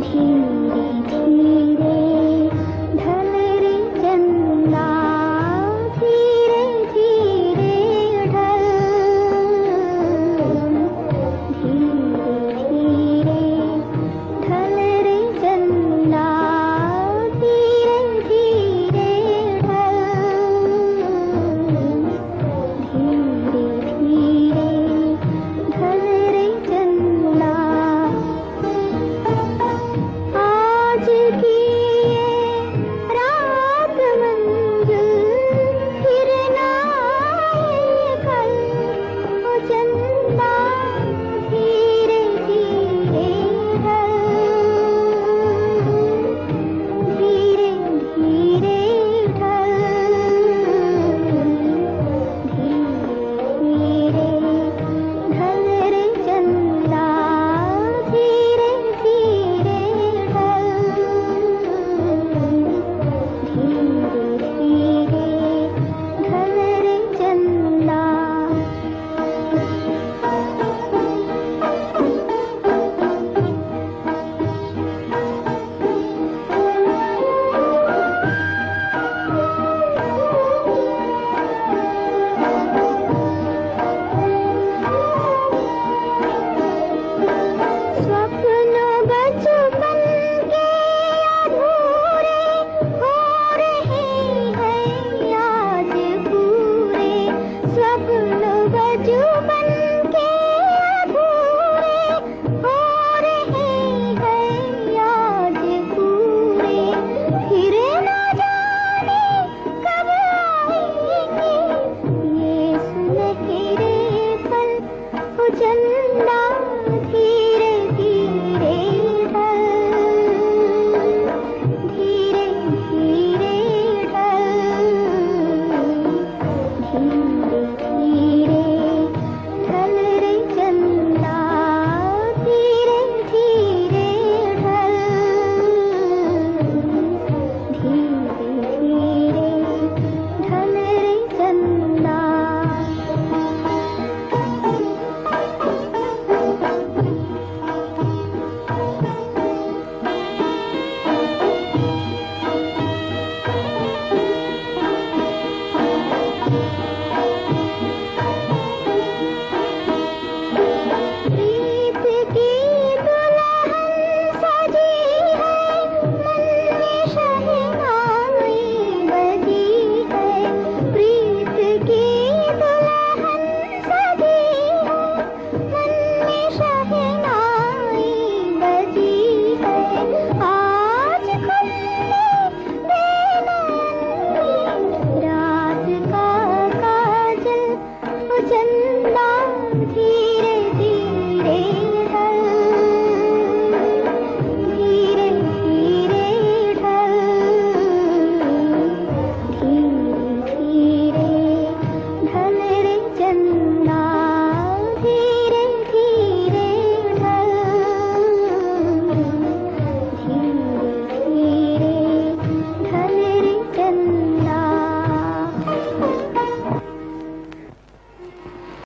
听一听。真的难题。